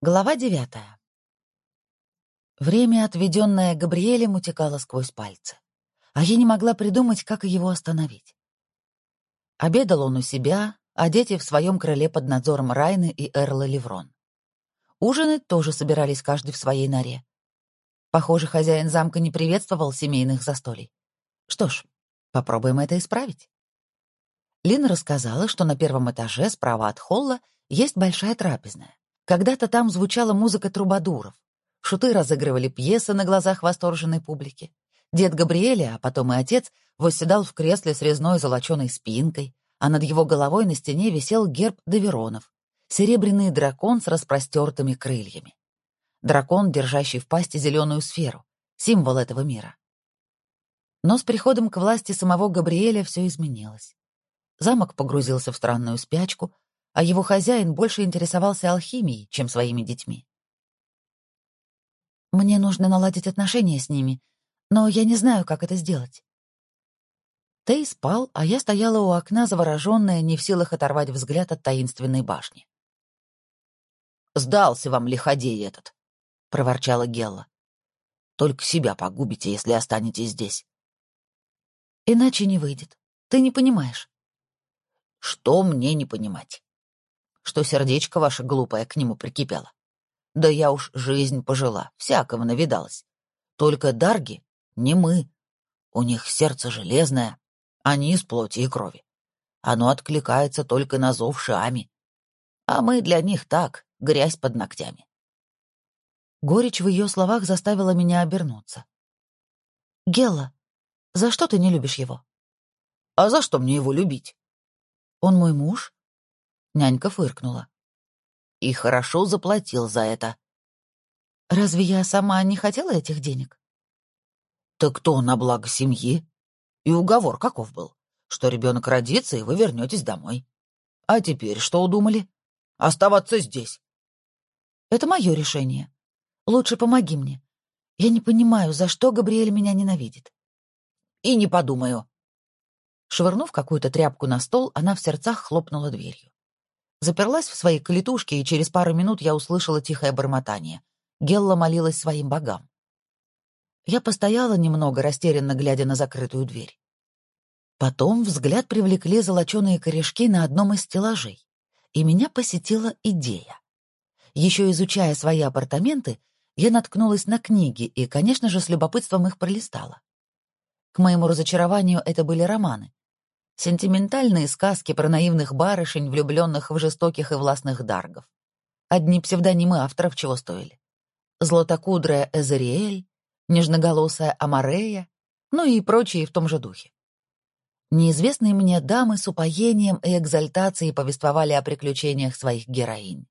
Глава девятая. Время, отведенное Габриэлем, утекало сквозь пальцы, а я не могла придумать, как его остановить. Обедал он у себя, а дети в своем крыле под надзором Райны и Эрла Леврон. Ужины тоже собирались каждый в своей норе. Похоже, хозяин замка не приветствовал семейных застолий. Что ж, попробуем это исправить. Лин рассказала, что на первом этаже справа от холла есть большая трапезная. Когда-то там звучала музыка трубадуров. Шуты разыгрывали пьесы на глазах восторженной публики. Дед Габриэля, а потом и отец, восседал в кресле с резной золоченой спинкой, а над его головой на стене висел герб Доверонов — серебряный дракон с распростертыми крыльями. Дракон, держащий в пасти зеленую сферу, символ этого мира. Но с приходом к власти самого Габриэля все изменилось. Замок погрузился в странную спячку, а его хозяин больше интересовался алхимией, чем своими детьми. «Мне нужно наладить отношения с ними, но я не знаю, как это сделать». Тей спал, а я стояла у окна, завороженная, не в силах оторвать взгляд от таинственной башни. «Сдался вам лиходей этот», — проворчала Гелла. «Только себя погубите, если останетесь здесь». «Иначе не выйдет. Ты не понимаешь». «Что мне не понимать?» Что сердечко ваше глупое к нему прикипело. Да я уж жизнь пожила, всякого навидалась. Только дарги не мы. У них сердце железное, они из плоти и крови. Оно откликается только на зов шами. А мы для них так, грязь под ногтями. Горечь в ее словах заставила меня обернуться. «Гелла, за что ты не любишь его?» «А за что мне его любить?» «Он мой муж?» Нянька фыркнула. И хорошо заплатил за это. Разве я сама не хотела этих денег? Так кто на благо семьи? И уговор каков был? Что ребенок родится, и вы вернетесь домой. А теперь что удумали? Оставаться здесь. Это мое решение. Лучше помоги мне. Я не понимаю, за что Габриэль меня ненавидит. И не подумаю. Швырнув какую-то тряпку на стол, она в сердцах хлопнула дверью. Заперлась в своей клетушке, и через пару минут я услышала тихое бормотание. Гелла молилась своим богам. Я постояла немного, растерянно глядя на закрытую дверь. Потом взгляд привлекли золоченые корешки на одном из стеллажей, и меня посетила идея. Еще изучая свои апартаменты, я наткнулась на книги и, конечно же, с любопытством их пролистала. К моему разочарованию это были романы, Сентиментальные сказки про наивных барышень, влюбленных в жестоких и властных даргов. Одни псевдонимы авторов чего стоили. Златокудрая Эзериэль, нежноголосая Амарея, ну и прочие в том же духе. Неизвестные мне дамы с упоением и экзальтацией повествовали о приключениях своих героинь.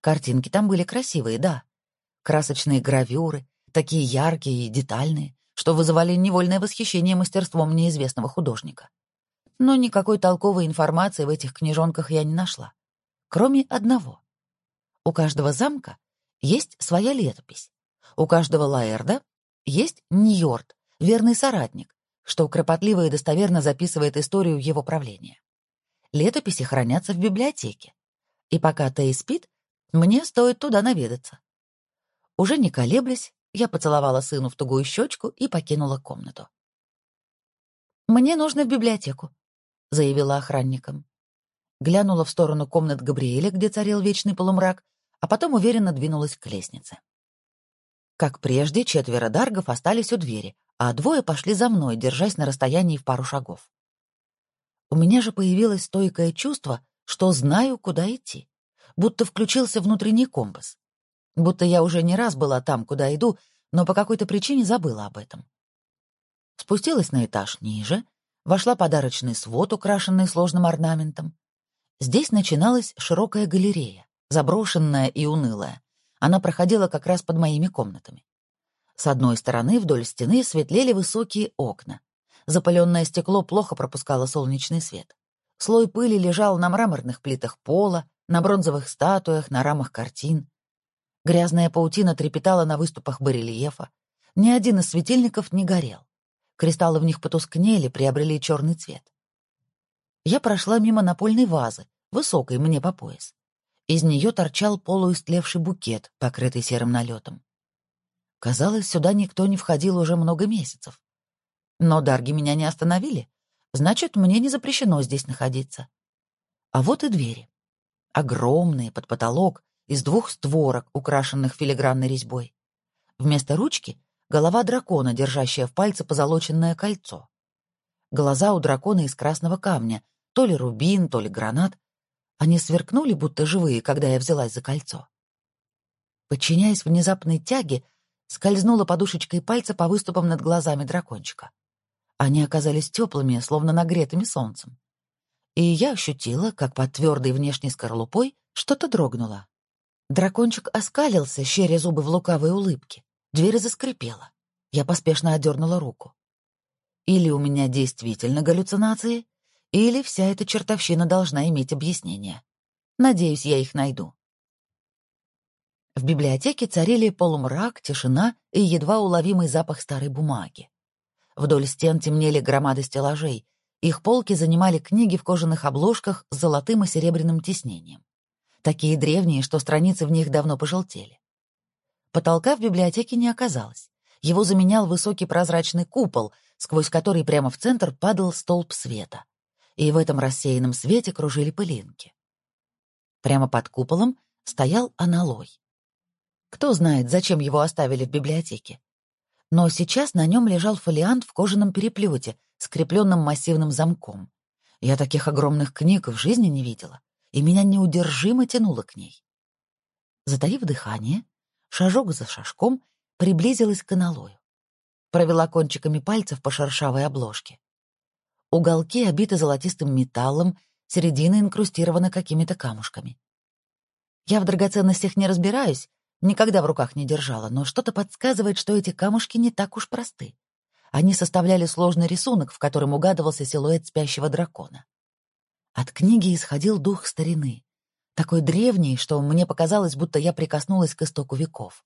Картинки там были красивые, да. Красочные гравюры, такие яркие и детальные, что вызывали невольное восхищение мастерством неизвестного художника но никакой толковой информации в этих книжонках я не нашла. Кроме одного. У каждого замка есть своя летопись. У каждого лаэрда есть Ньорд, верный соратник, что кропотливо и достоверно записывает историю его правления. Летописи хранятся в библиотеке. И пока Тей спит, мне стоит туда наведаться. Уже не колеблясь, я поцеловала сыну в тугую щечку и покинула комнату. «Мне нужно в библиотеку», — заявила охранникам. Глянула в сторону комнат Габриэля, где царил вечный полумрак, а потом уверенно двинулась к лестнице. Как прежде, четверо даргов остались у двери, а двое пошли за мной, держась на расстоянии в пару шагов. У меня же появилось стойкое чувство, что знаю, куда идти, будто включился внутренний компас, будто я уже не раз была там, куда иду, но по какой-то причине забыла об этом. Спустилась на этаж ниже — вошла подарочный свод, украшенный сложным орнаментом. Здесь начиналась широкая галерея, заброшенная и унылая. Она проходила как раз под моими комнатами. С одной стороны вдоль стены светлели высокие окна. Запыленное стекло плохо пропускало солнечный свет. Слой пыли лежал на мраморных плитах пола, на бронзовых статуях, на рамах картин. Грязная паутина трепетала на выступах барельефа. Ни один из светильников не горел. Кристаллы в них потускнели, приобрели черный цвет. Я прошла мимо напольной вазы, высокой мне по пояс. Из нее торчал полуистлевший букет, покрытый серым налетом. Казалось, сюда никто не входил уже много месяцев. Но дарги меня не остановили, значит, мне не запрещено здесь находиться. А вот и двери. Огромные, под потолок, из двух створок, украшенных филигранной резьбой. Вместо ручки — голова дракона, держащая в пальце позолоченное кольцо. Глаза у дракона из красного камня, то ли рубин, то ли гранат. Они сверкнули, будто живые, когда я взялась за кольцо. Подчиняясь внезапной тяге, скользнула подушечкой пальца по выступам над глазами дракончика. Они оказались теплыми, словно нагретыми солнцем. И я ощутила, как под твердой внешней скорлупой что-то дрогнуло. Дракончик оскалился, щеря зубы в лукавой улыбке. Дверь заскрипела. Я поспешно отдернула руку. Или у меня действительно галлюцинации, или вся эта чертовщина должна иметь объяснение. Надеюсь, я их найду. В библиотеке царили полумрак, тишина и едва уловимый запах старой бумаги. Вдоль стен темнели громады стеллажей. Их полки занимали книги в кожаных обложках с золотым и серебряным тиснением. Такие древние, что страницы в них давно пожелтели. Потолка в библиотеке не оказалось. Его заменял высокий прозрачный купол, сквозь который прямо в центр падал столб света. И в этом рассеянном свете кружили пылинки. Прямо под куполом стоял аналой. Кто знает, зачем его оставили в библиотеке но сейчас на нем лежал фолиант в кожаном переплете, скрепленном массивным замком. Я таких огромных книг в жизни не видела, и меня неудержимо тянуло к ней. Затаив дыхание, шажок за шажком приблизилась к аналою. Провела кончиками пальцев по шершавой обложке. Уголки обиты золотистым металлом, середина инкрустирована какими-то камушками. Я в драгоценностях не разбираюсь, Никогда в руках не держала, но что-то подсказывает, что эти камушки не так уж просты. Они составляли сложный рисунок, в котором угадывался силуэт спящего дракона. От книги исходил дух старины, такой древний, что мне показалось, будто я прикоснулась к истоку веков.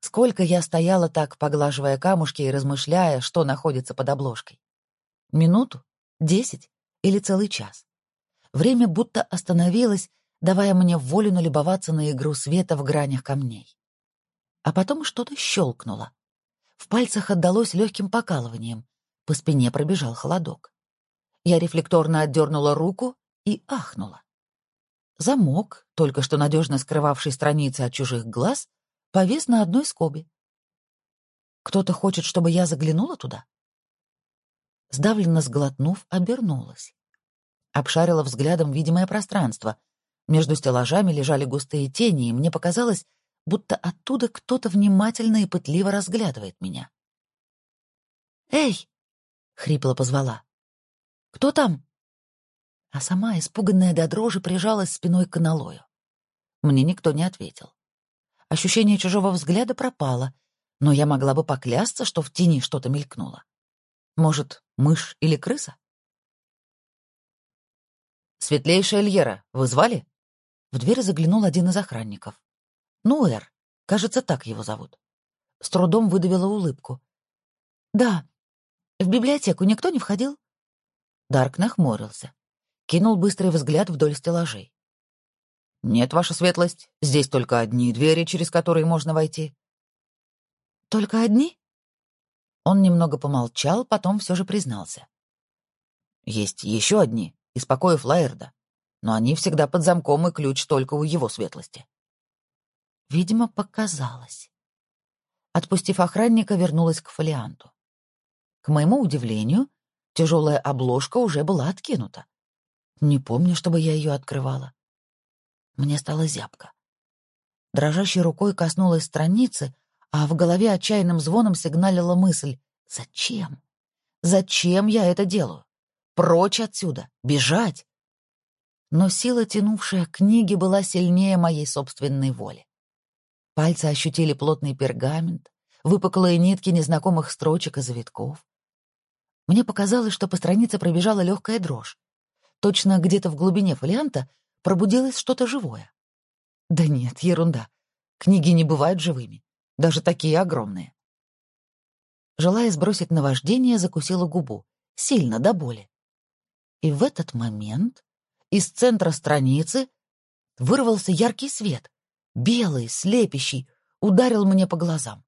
Сколько я стояла так, поглаживая камушки и размышляя, что находится под обложкой. Минуту? Десять? Или целый час? Время будто остановилось, давая мне волю налюбоваться на игру света в гранях камней. А потом что-то щелкнуло. В пальцах отдалось легким покалыванием, по спине пробежал холодок. Я рефлекторно отдернула руку и ахнула. Замок, только что надежно скрывавший страницы от чужих глаз, повис на одной скобе. Кто-то хочет, чтобы я заглянула туда? Сдавленно сглотнув, обернулась. Обшарила взглядом видимое пространство — между стеллажами лежали густые тени, и мне показалось, будто оттуда кто-то внимательно и пытливо разглядывает меня. «Эй!» — хрипло позвала. «Кто там?» А сама, испуганная до дрожи, прижалась спиной к аналою. Мне никто не ответил. Ощущение чужого взгляда пропало, но я могла бы поклясться, что в тени что-то мелькнуло. Может, мышь или крыса? «Светлейшая Льера, вы звали?» В дверь заглянул один из охранников. Нуэр, кажется, так его зовут. С трудом выдавила улыбку. «Да. В библиотеку никто не входил?» Дарк нахмурился. Кинул быстрый взгляд вдоль стеллажей. «Нет, ваша светлость, здесь только одни двери, через которые можно войти». «Только одни?» Он немного помолчал, потом все же признался. «Есть еще одни, из покоев Лаэрда но они всегда под замком, и ключ только у его светлости. Видимо, показалось. Отпустив охранника, вернулась к фолианту. К моему удивлению, тяжелая обложка уже была откинута. Не помню, чтобы я ее открывала. Мне стало зябко. Дрожащей рукой коснулась страницы, а в голове отчаянным звоном сигналила мысль «Зачем? Зачем я это делаю? Прочь отсюда! Бежать! но сила, тянувшая книги, была сильнее моей собственной воли. Пальцы ощутили плотный пергамент, выпуклые нитки незнакомых строчек и завитков. Мне показалось, что по странице пробежала легкая дрожь. Точно где-то в глубине фолианта пробудилось что-то живое. Да нет, ерунда. Книги не бывают живыми, даже такие огромные. Желая сбросить наваждение, закусила губу, сильно до боли. И в этот момент из центра страницы вырвался яркий свет, белый, слепящий, ударил мне по глазам.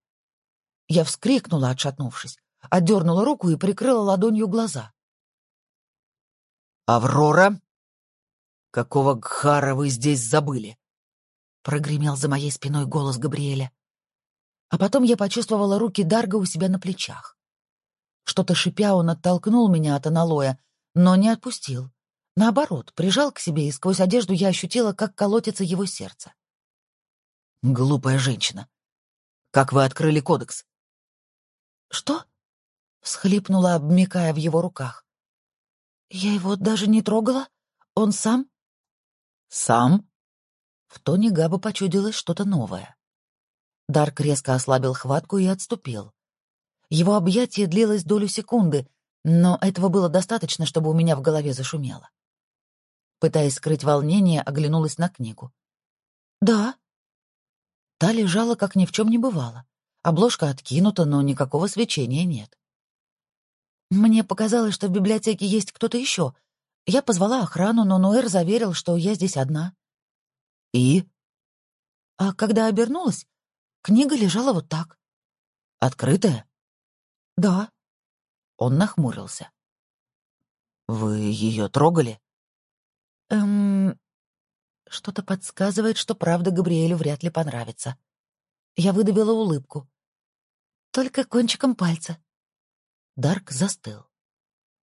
Я вскрикнула, отшатнувшись, отдернула руку и прикрыла ладонью глаза. «Аврора? Какого гхара вы здесь забыли?» Прогремел за моей спиной голос Габриэля. А потом я почувствовала руки Дарга у себя на плечах. Что-то шипя, он оттолкнул меня от аналоя, но не отпустил. Наоборот, прижал к себе, и сквозь одежду я ощутила, как колотится его сердце. «Глупая женщина. Как вы открыли кодекс?» «Что?» — всхлипнула, обмикая в его руках. «Я его даже не трогала? Он сам?» «Сам?» В тоне Габа почудилось что-то новое. Дарк резко ослабил хватку и отступил. Его объятие длилось долю секунды, но этого было достаточно, чтобы у меня в голове зашумело. Пытаясь скрыть волнение, оглянулась на книгу. «Да». Та лежала, как ни в чем не бывало. Обложка откинута, но никакого свечения нет. Мне показалось, что в библиотеке есть кто-то еще. Я позвала охрану, но Нуэр заверил, что я здесь одна. И? А когда обернулась, книга лежала вот так. Открытая? Да. Он нахмурился. Вы ее трогали? Эм... Что-то подсказывает, что правда Габриэлю вряд ли понравится. Я выдавила улыбку. Только кончиком пальца. Дарк застыл.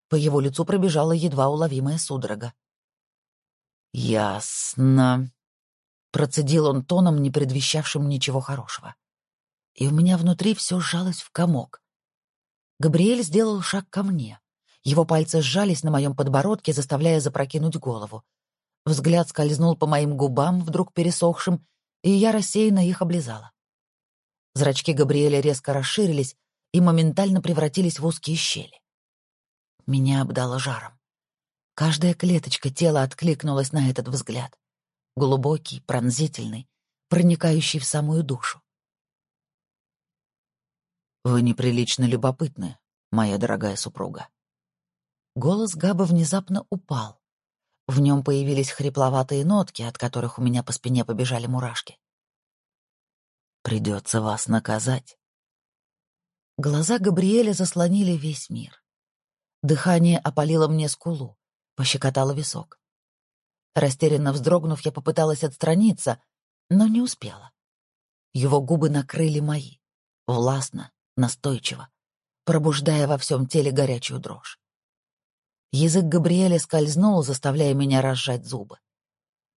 По его лицу пробежала едва уловимая судорога. «Ясно», — процедил он тоном, не предвещавшим ничего хорошего. И у меня внутри все сжалось в комок. Габриэль сделал шаг ко мне. Его пальцы сжались на моем подбородке, заставляя запрокинуть голову. Взгляд скользнул по моим губам, вдруг пересохшим, и я рассеянно их облизала. Зрачки Габриэля резко расширились и моментально превратились в узкие щели. Меня обдало жаром. Каждая клеточка тела откликнулась на этот взгляд. Глубокий, пронзительный, проникающий в самую душу. «Вы неприлично любопытны, моя дорогая супруга». Голос Габа внезапно упал. В нем появились хрипловатые нотки, от которых у меня по спине побежали мурашки. «Придется вас наказать». Глаза Габриэля заслонили весь мир. Дыхание опалило мне скулу, пощекотало висок. Растерянно вздрогнув, я попыталась отстраниться, но не успела. Его губы накрыли мои, властно, настойчиво, пробуждая во всем теле горячую дрожь. Язык Габриэля скользнул, заставляя меня разжать зубы.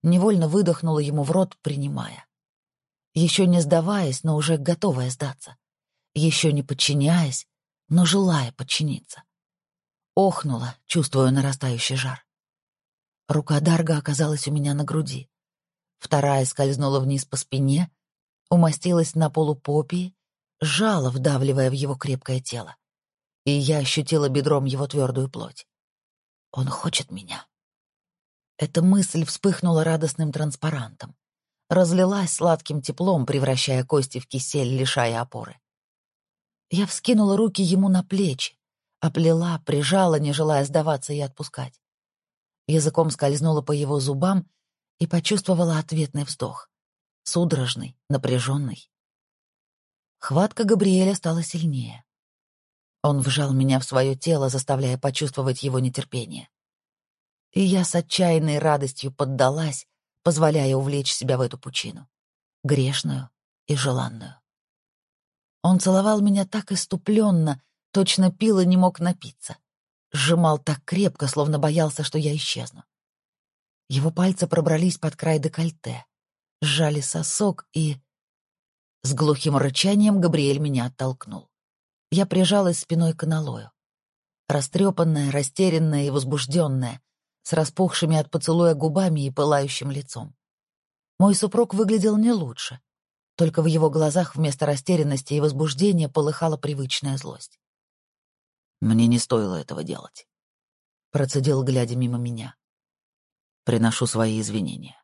Невольно выдохнула ему в рот, принимая. Еще не сдаваясь, но уже готовая сдаться. Еще не подчиняясь, но желая подчиниться. Охнула, чувствуя нарастающий жар. Рука Дарга оказалась у меня на груди. Вторая скользнула вниз по спине, умостилась на полупопии, сжала, вдавливая в его крепкое тело. И я ощутила бедром его твердую плоть. Он хочет меня. Эта мысль вспыхнула радостным транспарантом. Разлилась сладким теплом, превращая кости в кисель, лишая опоры. Я вскинула руки ему на плечи, оплела, прижала, не желая сдаваться и отпускать. Языком скользнула по его зубам и почувствовала ответный вздох. Судорожный, напряженный. Хватка Габриэля стала сильнее. Он вжал меня в свое тело, заставляя почувствовать его нетерпение. И я с отчаянной радостью поддалась, позволяя увлечь себя в эту пучину, грешную и желанную. Он целовал меня так иступленно, точно пил и не мог напиться. Сжимал так крепко, словно боялся, что я исчезну. Его пальцы пробрались под край декольте, сжали сосок и... С глухим рычанием Габриэль меня оттолкнул. Я прижалась спиной к аналою. Растрепанная, растерянная и возбужденная, с распухшими от поцелуя губами и пылающим лицом. Мой супруг выглядел не лучше. Только в его глазах вместо растерянности и возбуждения полыхала привычная злость. «Мне не стоило этого делать», — процедил, глядя мимо меня. «Приношу свои извинения».